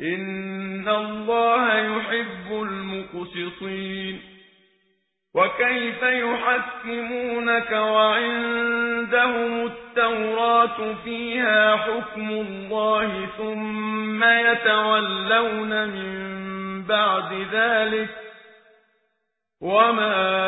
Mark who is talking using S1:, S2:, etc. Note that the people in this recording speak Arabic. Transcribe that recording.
S1: إن الله يحب المقسطين وكيف يحكمونك وعندهم التوراة فيها حكم الله ثم يتولون من بعد ذلك وما